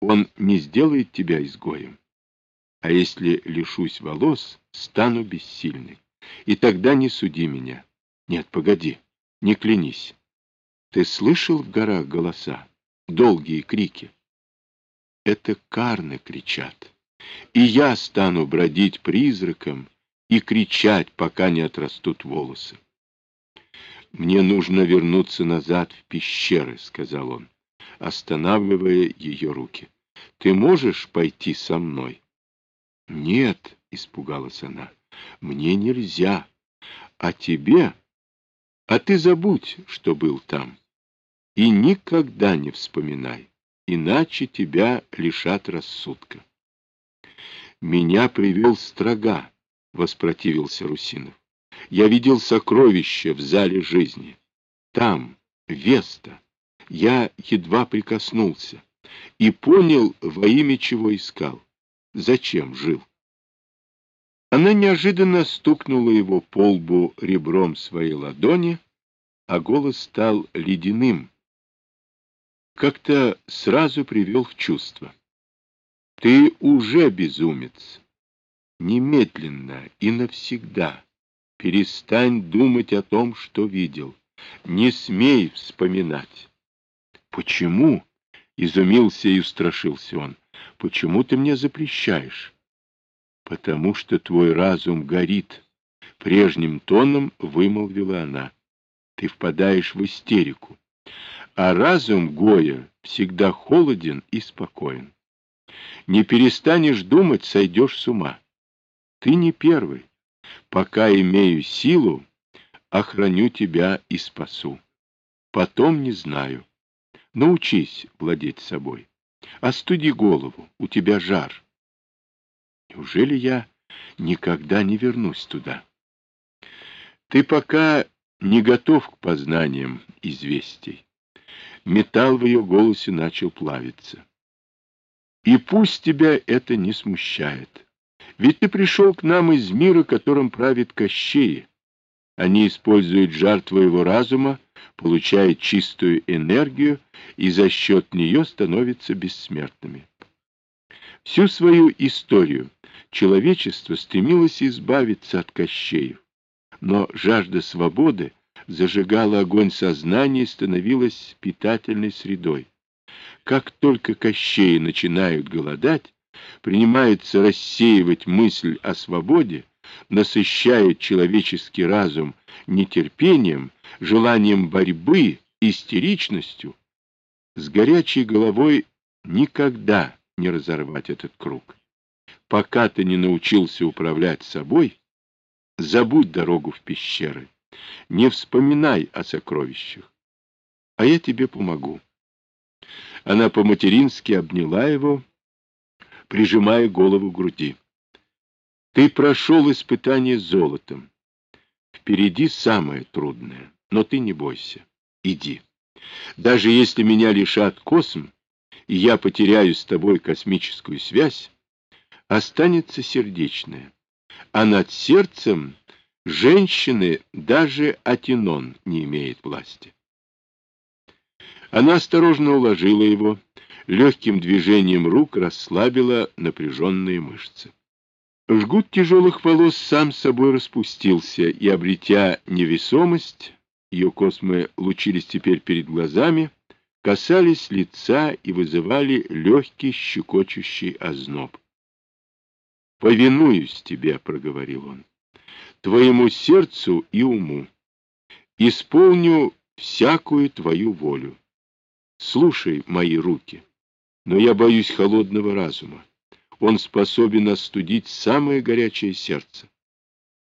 он не сделает тебя изгоем. А если лишусь волос, стану бессильной. И тогда не суди меня. Нет, погоди, не клянись. Ты слышал в горах голоса? Долгие крики. Это карны кричат. И я стану бродить призраком и кричать, пока не отрастут волосы. «Мне нужно вернуться назад в пещеры», — сказал он, останавливая ее руки. «Ты можешь пойти со мной?» «Нет», — испугалась она, — «мне нельзя. А тебе? А ты забудь, что был там. И никогда не вспоминай, иначе тебя лишат рассудка». «Меня привел строга», — воспротивился Русинов. Я видел сокровища в зале жизни. Там, Веста, я едва прикоснулся и понял, во имя чего искал, зачем жил. Она неожиданно стукнула его по лбу ребром своей ладони, а голос стал ледяным. Как-то сразу привел в чувство. Ты уже безумец. Немедленно и навсегда Перестань думать о том, что видел. Не смей вспоминать. Почему? Изумился и устрашился он. Почему ты мне запрещаешь? Потому что твой разум горит. Прежним тоном вымолвила она. Ты впадаешь в истерику. А разум Гоя всегда холоден и спокоен. Не перестанешь думать, сойдешь с ума. Ты не первый. Пока имею силу, охраню тебя и спасу. Потом не знаю. Научись владеть собой. Остуди голову, у тебя жар. Неужели я никогда не вернусь туда? Ты пока не готов к познаниям известий. Металл в ее голосе начал плавиться. И пусть тебя это не смущает. Ведь ты пришел к нам из мира, которым правит Кощеи. Они используют жар твоего разума, получают чистую энергию и за счет нее становятся бессмертными. Всю свою историю человечество стремилось избавиться от Кощеев, но жажда свободы зажигала огонь сознания и становилась питательной средой. Как только Кощеи начинают голодать, принимается рассеивать мысль о свободе, насыщает человеческий разум нетерпением, желанием борьбы, истеричностью, с горячей головой никогда не разорвать этот круг. Пока ты не научился управлять собой, забудь дорогу в пещеры, не вспоминай о сокровищах, а я тебе помогу. Она по-матерински обняла его, прижимая голову к груди. Ты прошел испытание золотом. Впереди самое трудное, но ты не бойся. Иди. Даже если меня лишат косм, и я потеряю с тобой космическую связь, останется сердечное. А над сердцем женщины даже Атинон не имеет власти. Она осторожно уложила его, легким движением рук расслабила напряженные мышцы. Жгут тяжелых волос сам собой распустился, и, обретя невесомость, ее космы лучились теперь перед глазами, касались лица и вызывали легкий щекочущий озноб. «Повинуюсь тебе», — проговорил он, — «твоему сердцу и уму. Исполню всякую твою волю. Слушай мои руки». Но я боюсь холодного разума. Он способен остудить самое горячее сердце.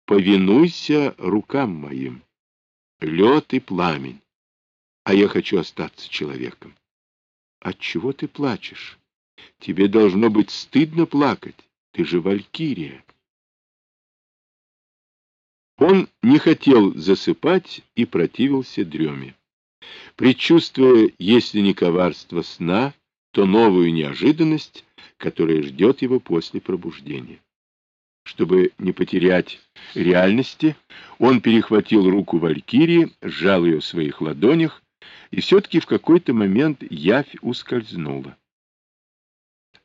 Повинуйся рукам моим. Лед и пламень. А я хочу остаться человеком. Отчего ты плачешь? Тебе должно быть стыдно плакать. Ты же валькирия. Он не хотел засыпать и противился дреме. Предчувствуя, если не коварство сна, то новую неожиданность, которая ждет его после пробуждения. Чтобы не потерять реальности, он перехватил руку Валькирии, сжал ее в своих ладонях, и все-таки в какой-то момент явь ускользнула.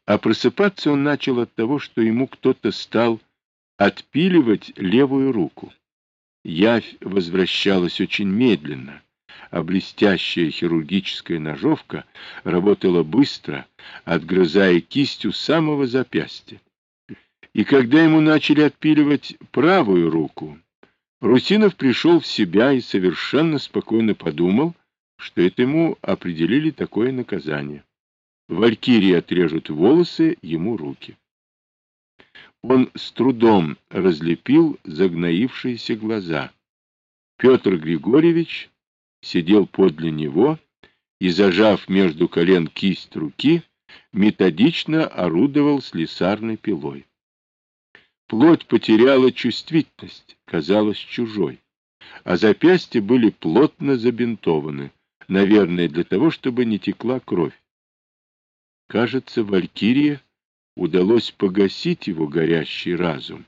А просыпаться он начал от того, что ему кто-то стал отпиливать левую руку. Явь возвращалась очень медленно, а блестящая хирургическая ножовка работала быстро, отгрызая кистью самого запястья. И когда ему начали отпиливать правую руку, Русинов пришел в себя и совершенно спокойно подумал, что это ему определили такое наказание. Валькирии отрежут волосы, ему руки. Он с трудом разлепил загноившиеся глаза. Петр Григорьевич сидел подле него и, зажав между колен кисть руки, методично орудовал слесарной пилой. Плоть потеряла чувствительность, казалась чужой, а запястья были плотно забинтованы, наверное, для того, чтобы не текла кровь. Кажется, Валькирия удалось погасить его горящий разум,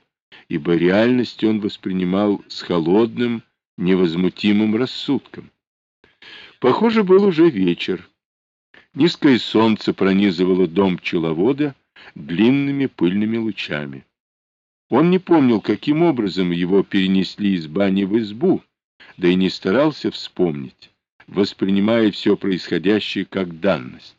ибо реальность он воспринимал с холодным, невозмутимым рассудком. Похоже, был уже вечер. Низкое солнце пронизывало дом пчеловода длинными пыльными лучами. Он не помнил, каким образом его перенесли из бани в избу, да и не старался вспомнить, воспринимая все происходящее как данность.